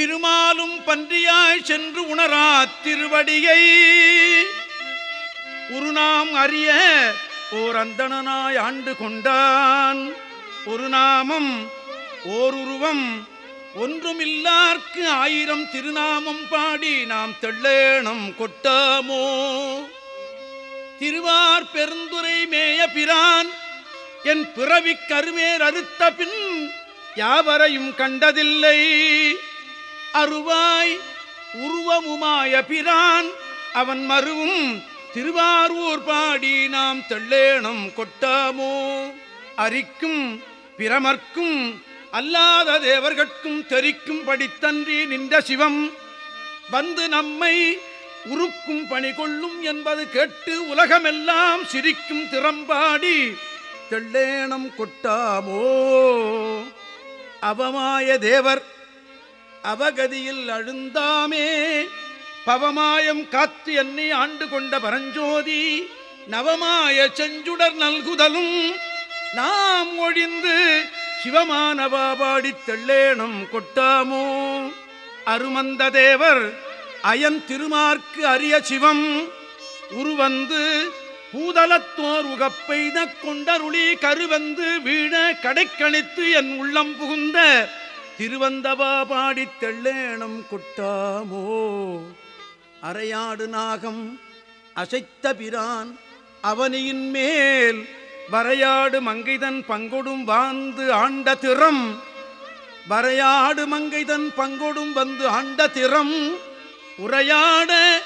திருமாலும் பன்றியாய் சென்று உணரா திருவடியை. உருநாம் அறிய ஓர் அந்தணனாய் ஆண்டு கொண்டான். ஒரு நாமம் ஓருருவம் ஒன்றுமில்லார்க்கு ஆயிரம் திருநாமம் பாடி நாம் தெள்ளேணம் கொட்டாமோ. திருவார் பெருந்துரை மேய பிரான் என் பிறவிக் கருமேர் அறுத்த பின் யாவரையும் கண்டதில்லை. அருவாய் உருவமுமாய பிரான். அவன் மருவும் திருவாரூர் பாடி நாம் தெள்ளேணம் கொட்டாமோ? அரிக்கும் பிரமர்க்கும் அல்லாத தேவர்கட்கும் தெரிக்கும் படித்தன்றி நின்ற சிவம். வந்து நம்மை உருக்கும் பணி கொள்ளும் என்பது கேட்டு உலகமெல்லாம் சிரிக்கும் திறம்பாடி தெள்ளேணம் கொட்டாமோ? அவமாய தேவர் அவகதியில் அழுந்தாமே. பவமாயம் காத்து என்னை ஆண்டு கொண்ட பரஞ்சோதி நவமாய செஞ்சுடர் நல்குதலும். நாம் ஒழிந்து சிவமானவா பாடித் தெள்ளேணம் கொட்டாமோ. அருமந்த தேவர் அயன் திருமார்க்கு அரிய சிவம். உருவந்து பூதலத்தோர் உகப்பெய்த கொண்டருளி கருவந்து வீண கடைக்கணித்து என் உள்ளம் புகுந்த திருவந்தவா பாடி தெள்ளேணம் கொட்டாமோ? அரையாடு நாகம் அசைத்த பிரான் அவனியின் மேல் வரையாடு மங்கைதன் பங்கொடும் வாழ்ந்து ஆண்ட திறம். வரையாடு மங்கைதன் பங்கொடும் வந்து ஆண்ட திறம். உரையாட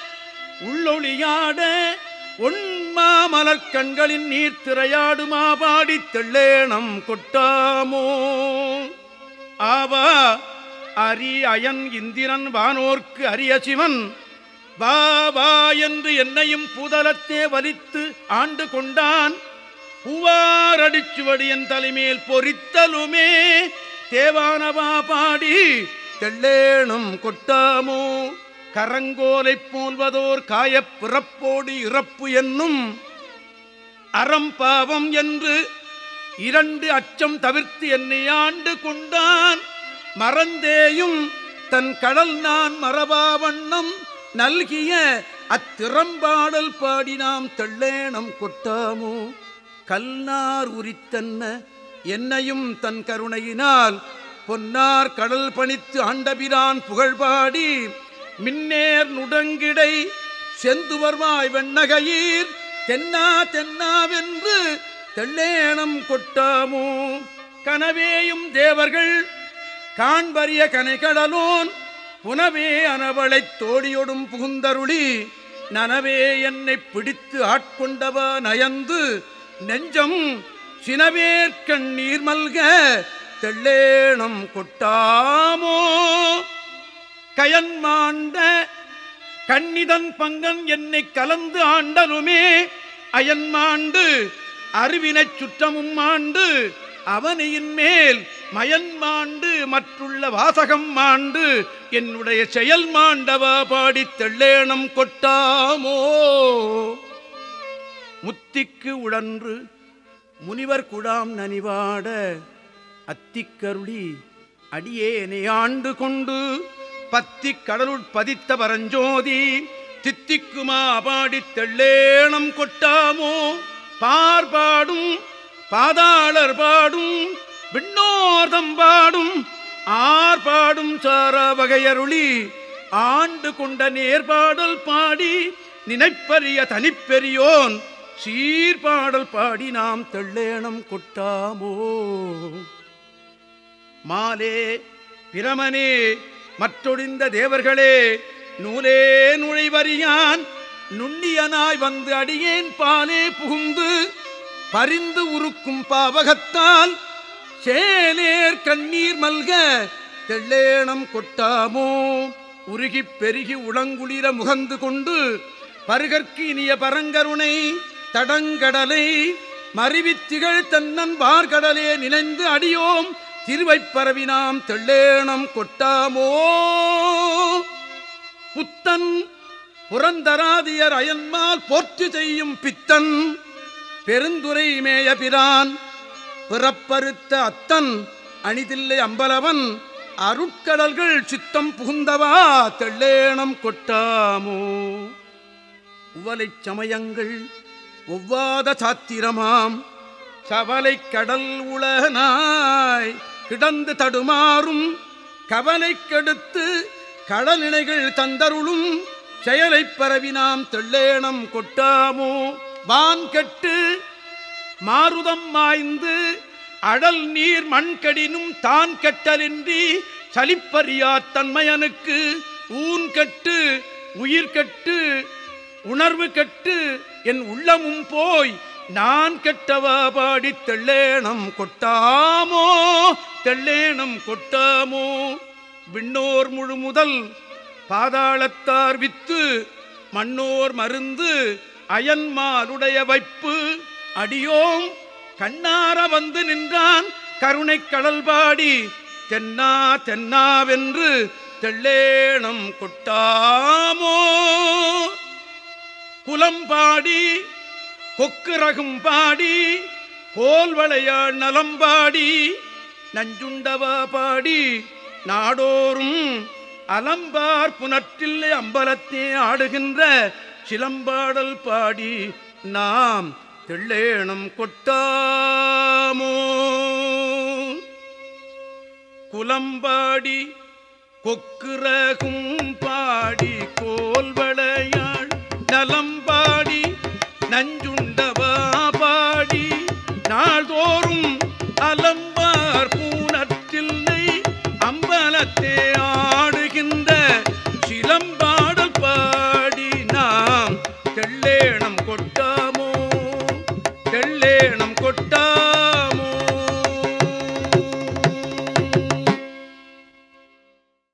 உள்ளொளியாட ஒன்மாமலர்கண்களின் நீர் திரையாடுமா பாடி தெள்ளேணம் கொட்டாமோ? ஆவா அரி அயன் இந்திரன் வானோர்க்கு அரிய சிவன். வா வா என்று என்னையும் புதலத்தே வலித்து ஆண்டு கொண்டான். பூவாரடிச்சுவடியன் தலைமேல் பொறித்தலுமே. தேவானவா பாடி தெள்ளேனும் கொட்டாமோ. கரங்கோலைப் போல்வதோர் காயப் பிறப்போடு இறப்பு என்னும். அறம் பாவம் என்று இரண்டு அச்சம் தவிர்த்து என்னை ஆண்டு கொண்டான். மறந்தேயும் தன் கடல் நான் மரபாவண்ணம் நல்கிய அத்திறம்பாடல் பாடி நாம் தெள்ளேணம் கொட்டாமோ? கல்நார் உரித்தன்ன? என்னையும் தன் கருணையினால் பொன்னார் கடல் பணித்து ஆண்டபிரான் புகழ்பாடி மின்னேர் நுடங்கிடை செந்துவர்வாய் வெண்ணகையீர். தென்னா தென்னாவென்று தெள்ளேணம் கொட்டாமோ? கனவேயும் தேவர்கள் காண்பரிய கனைகடலோன் புனவே அனவளைத் தோடியொடும் புகுந்தருளி நனவே என்னை பிடித்து ஆட்கொண்டவ நயந்து நெஞ்சம் சினவேற்கண்ணீர் மல்க தெள்ளேணம் கொட்டாமோ? கயன்மாண்ட கண்ணிதன் பங்கன் என்னை கலந்து ஆண்டலுமே அயன்மாண்டு அருவினைச் சுற்றமும் மாண்டு அவனையின் மேல் மயன் மாண்டு மற்றுள்ள வாசகம் மாண்டு என்னுடைய செயல் மாண்டவா பாடித் தெள்ளேணம் கொட்டாமோ? முத்திக்கு உழன்று முனிவர் குடாம் நனிவாட அத்திக்கருளி அடியேனை ஆண்டு கொண்டு பத்திக் கடலுள் பதித்த பரஞ்சோதி தித்திக்குமா பாடித் தெள்ளேணம் கொட்டாமோ? பார்பாடும் பாதாளர் பாடும் விண்ணோர்தம் பாடும் ஆர்பாடும் சார வகையருளி ஆண்டு கொண்ட நேர்பாடல் பாடி நினைப்பரிய தனிப்பெரியோன் சீர்பாடல் பாடி நாம் தெள்ளேணம் கொட்டாமோ? மாலே பிரமனே மற்றொழிந்த தேவர்களே நூலே நுழைவறியான் நுண்ணியனாய் வந்து அடியேன் பாலே புகுந்து பரிந்து உருக்கும் பாவகத்தால் சேலேர் கண்ணீர் மல்க தெள்ளேணம் கொட்டாமோ? உருகிப் பெருகி உளங்குளிர முகந்து கொண்டு பருகற்கு இனிய பரங்கருணை தடங்கடலை மறிவித்திகள் தன்னன் வார்கடலே நினைந்து அடியோம். திருவைப்பரவினாம் தெள்ளேணம் கொட்டாமோ? புத்தன் புரந்தராதியர் அயன்மால் போற்று செய்யும் பித்தன் பெருந்துரை மேய பிரான் பிறப்பறுத்த அத்தன் அணிதில்லை அம்பலவன் அருட்கடல்கள் சித்தம் புகுந்தவா தெள்ளேணம் கொட்டாமோ? உவலைச் சமயங்கள் ஒவ்வாத சாத்திரமாம் சவலை கடல் உலகனாய் கிடந்து தடுமாறும் கவலை கெடுத்து கடலினைகள் தந்தருளும் செயலைப் பரவினாம் தெள்ளேணம் கொட்டாமோ? வான் கெட்டு மாருதம் மாய்ந்து அடல் நீர் மண் கடினும் தான் கெட்டலின்றி சலிப்பறியா தன்மையனுக்கு ஊன் கெட்டு உயிர் கெட்டு உணர்வு கெட்டு என் உள்ளமும் போய் நான் கெட்டவா பாடி தெள்ளேணம் கொட்டாமோ? தெள்ளேணம் கொட்டாமோ? விண்ணோர் முழு முதல் பாதாளத்தார் வித்து மண்ணோர் மருந்து அயன்மாருடைய வைப்பு. அடியோம் கண்ணார வந்து நின்றான் கருணை கடல் பாடி. தென்னா தென்னாவென்று தெள்ளேணம் கொட்டாமோ. குலம்பாடி கொக்குரகும் பாடி கோல்வளையாள் நலம்பாடி நஞ்சுண்டவா பாடி நாடோறும் அலம்பார் புனற்றில்லை அம்பலத்தே ஆடுகின்ற சிலம்பாடல் பாடி நாம் தெள்ளேணம் கொட்டாமோ? குலம்பாடி கொக்குரகும் பாடி கோல்வளையாள்